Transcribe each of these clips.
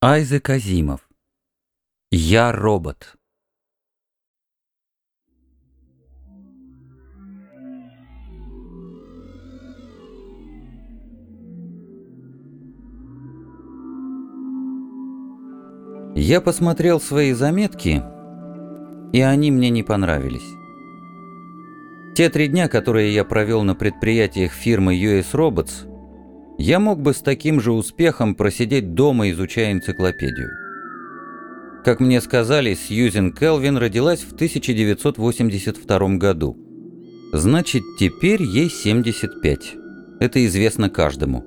Айзек Азимов. Я робот. Я посмотрел свои заметки, и они мне не понравились. Те три дня, которые я провел на предприятиях фирмы US Robots, я мог бы с таким же успехом просидеть дома, изучая энциклопедию. Как мне сказали, Сьюзен Келвин родилась в 1982 году. Значит, теперь ей 75. Это известно каждому.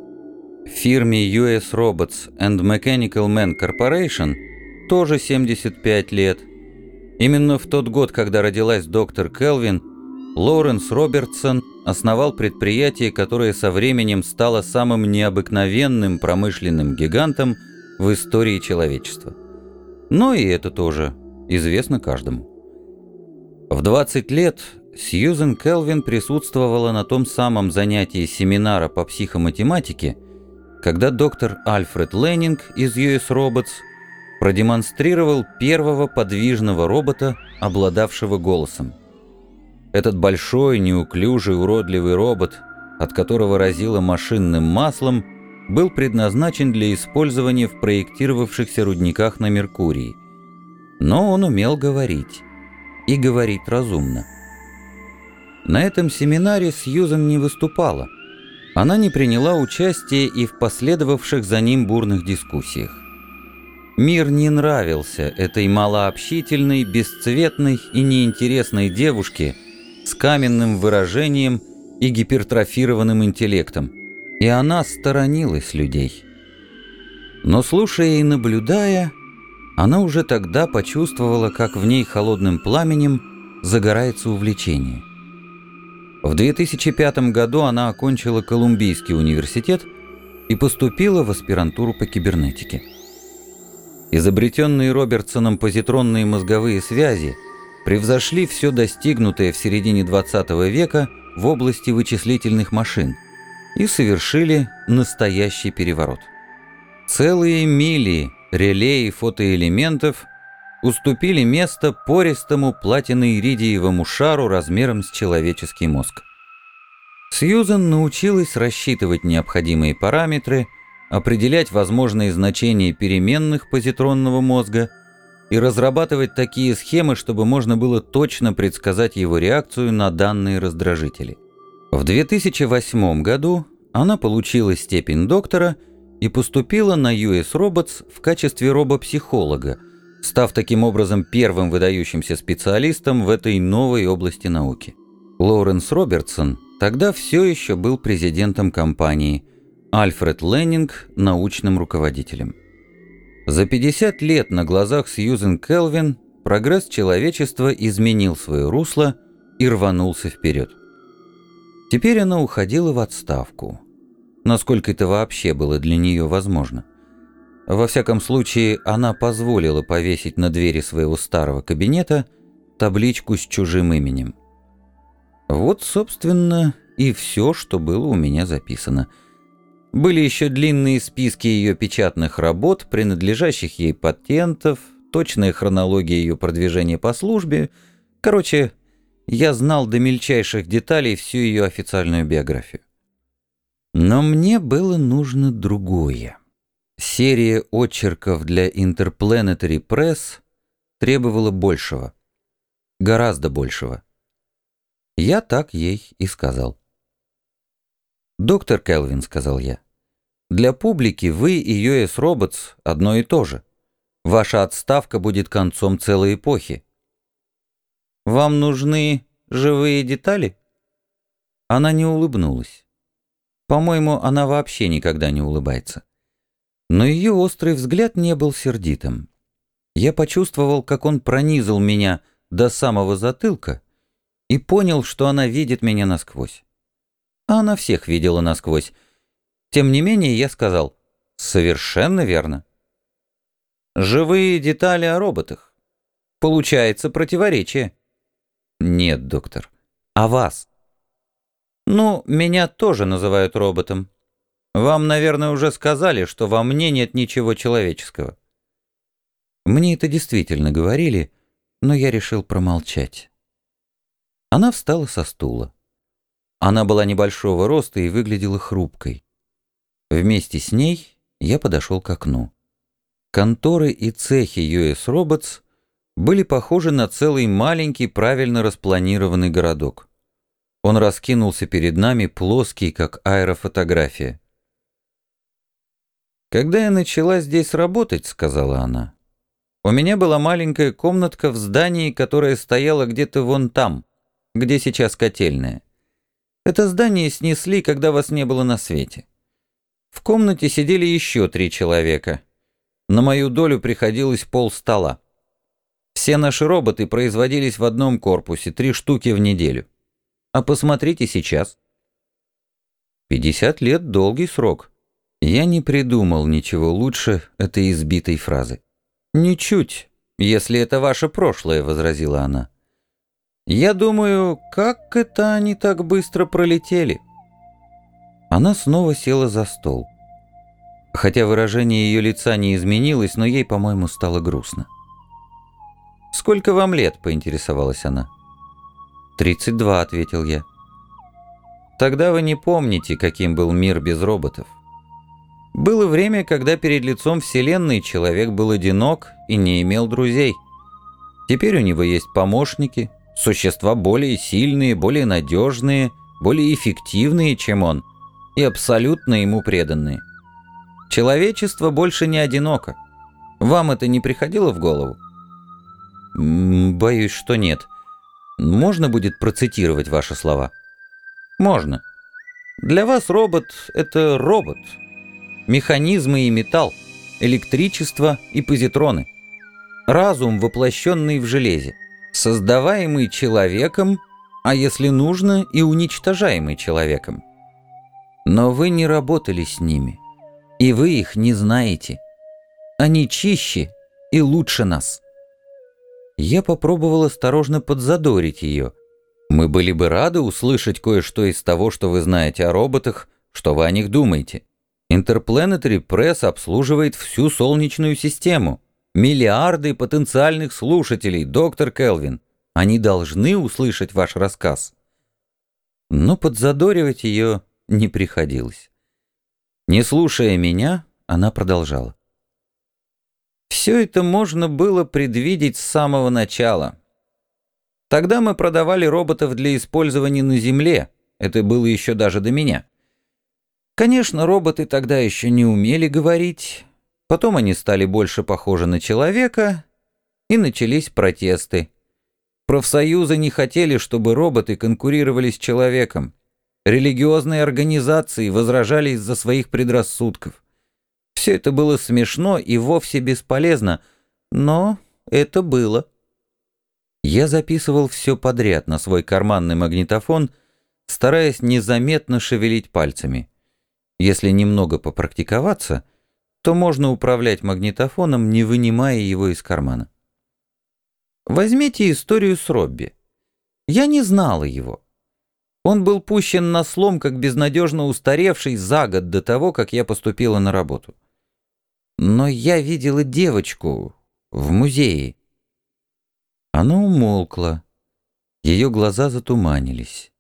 В фирме US Robots and Mechanical Man Corporation тоже 75 лет. Именно в тот год, когда родилась доктор Келвин, Лоуренс Робертсон основал предприятие, которое со временем стало самым необыкновенным промышленным гигантом в истории человечества. Но и это тоже известно каждому. В 20 лет Сьюзен Келвин присутствовала на том самом занятии семинара по психоматематике, когда доктор Альфред Леннинг из US Robots продемонстрировал первого подвижного робота, обладавшего голосом. Этот большой, неуклюжий, уродливый робот, от которого разило машинным маслом, был предназначен для использования в проектировавшихся рудниках на Меркурии. Но он умел говорить. И говорить разумно. На этом семинаре Сьюзан не выступала. Она не приняла участия и в последовавших за ним бурных дискуссиях. Мир не нравился этой малообщительной, бесцветной и неинтересной девушке, с каменным выражением и гипертрофированным интеллектом, и она сторонилась людей. Но слушая и наблюдая, она уже тогда почувствовала, как в ней холодным пламенем загорается увлечение. В 2005 году она окончила Колумбийский университет и поступила в аспирантуру по кибернетике. Изобретенные Робертсоном позитронные мозговые связи – превзошли все достигнутое в середине 20 века в области вычислительных машин и совершили настоящий переворот. Целые мили реле и фотоэлементов уступили место пористому платино-иридиевому шару размером с человеческий мозг. Сьюзен научилась рассчитывать необходимые параметры, определять возможные значения переменных позитронного мозга – и разрабатывать такие схемы, чтобы можно было точно предсказать его реакцию на данные раздражители. В 2008 году она получила степень доктора и поступила на US Robots в качестве робопсихолога, став таким образом первым выдающимся специалистом в этой новой области науки. Лоуренс Робертсон тогда все еще был президентом компании, Альфред Леннинг – научным руководителем. За 50 лет на глазах Сьюзен Келвин прогресс человечества изменил свое русло и рванулся вперед. Теперь она уходила в отставку. Насколько это вообще было для нее возможно. Во всяком случае, она позволила повесить на двери своего старого кабинета табличку с чужим именем. Вот, собственно, и все, что было у меня записано – были еще длинные списки ее печатных работ, принадлежащих ей патентов, точная хронология ее продвижения по службе. Короче, я знал до мельчайших деталей всю ее официальную биографию. Но мне было нужно другое. Серия очерков для Interplanetary Press требовала большего. Гораздо большего. Я так ей и сказал. «Доктор Келвин», — сказал я, — «для публики вы и US Robots одно и то же. Ваша отставка будет концом целой эпохи». «Вам нужны живые детали?» Она не улыбнулась. По-моему, она вообще никогда не улыбается. Но ее острый взгляд не был сердитым. Я почувствовал, как он пронизал меня до самого затылка и понял, что она видит меня насквозь а она всех видела насквозь. Тем не менее, я сказал, совершенно верно. Живые детали о роботах. Получается противоречие. Нет, доктор. А вас? Ну, меня тоже называют роботом. Вам, наверное, уже сказали, что во мне нет ничего человеческого. Мне это действительно говорили, но я решил промолчать. Она встала со стула. Она была небольшого роста и выглядела хрупкой. Вместе с ней я подошел к окну. Конторы и цехи US Robots были похожи на целый маленький правильно распланированный городок. Он раскинулся перед нами, плоский, как аэрофотография. «Когда я начала здесь работать, — сказала она, — у меня была маленькая комнатка в здании, которое стояло где-то вон там, где сейчас котельная. Это здание снесли, когда вас не было на свете. В комнате сидели еще три человека. На мою долю приходилось пол стола. Все наши роботы производились в одном корпусе, три штуки в неделю. А посмотрите сейчас. 50 лет — долгий срок. Я не придумал ничего лучше этой избитой фразы. «Ничуть, если это ваше прошлое», — возразила она. «Я думаю, как это они так быстро пролетели?» Она снова села за стол. Хотя выражение ее лица не изменилось, но ей, по-моему, стало грустно. «Сколько вам лет?» — поинтересовалась она. «Тридцать два», — ответил я. «Тогда вы не помните, каким был мир без роботов. Было время, когда перед лицом Вселенной человек был одинок и не имел друзей. Теперь у него есть помощники, существа более сильные, более надежные, более эффективные, чем он, и абсолютно ему преданные. Человечество больше не одиноко. Вам это не приходило в голову? Боюсь, что нет. Можно будет процитировать ваши слова? Можно. Для вас робот — это робот. Механизмы и металл, электричество и позитроны. Разум, воплощенный в железе создаваемый человеком, а если нужно, и уничтожаемый человеком. Но вы не работали с ними, и вы их не знаете. Они чище и лучше нас. Я попробовал осторожно подзадорить ее. Мы были бы рады услышать кое-что из того, что вы знаете о роботах, что вы о них думаете. Interplanetary Press обслуживает всю Солнечную систему. Миллиарды потенциальных слушателей, доктор Келвин. Они должны услышать ваш рассказ. Но подзадоривать ее не приходилось. Не слушая меня, она продолжала. Все это можно было предвидеть с самого начала. Тогда мы продавали роботов для использования на Земле. Это было еще даже до меня. Конечно, роботы тогда еще не умели говорить, Потом они стали больше похожи на человека, и начались протесты. Профсоюзы не хотели, чтобы роботы конкурировали с человеком. Религиозные организации возражали из-за своих предрассудков. Все это было смешно и вовсе бесполезно, но это было. Я записывал все подряд на свой карманный магнитофон, стараясь незаметно шевелить пальцами. Если немного попрактиковаться — то можно управлять магнитофоном, не вынимая его из кармана. Возьмите историю с Робби. Я не знала его. Он был пущен на слом, как безнадежно устаревший за год до того, как я поступила на работу. Но я видела девочку в музее. Она умолкла. Ее глаза затуманились.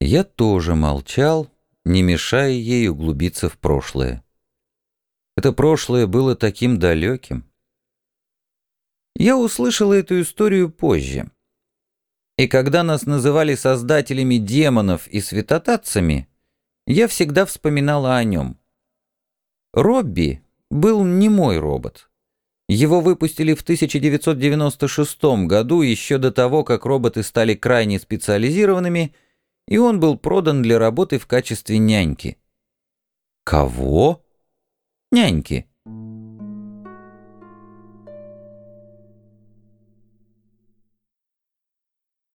Я тоже молчал, не мешая ей углубиться в прошлое. Это прошлое было таким далеким. Я услышала эту историю позже. И когда нас называли создателями демонов и святотатцами, я всегда вспоминала о нем. Робби был не мой робот. Его выпустили в 1996 году, еще до того, как роботы стали крайне специализированными, и он был продан для работы в качестве няньки. Кого? Няньки.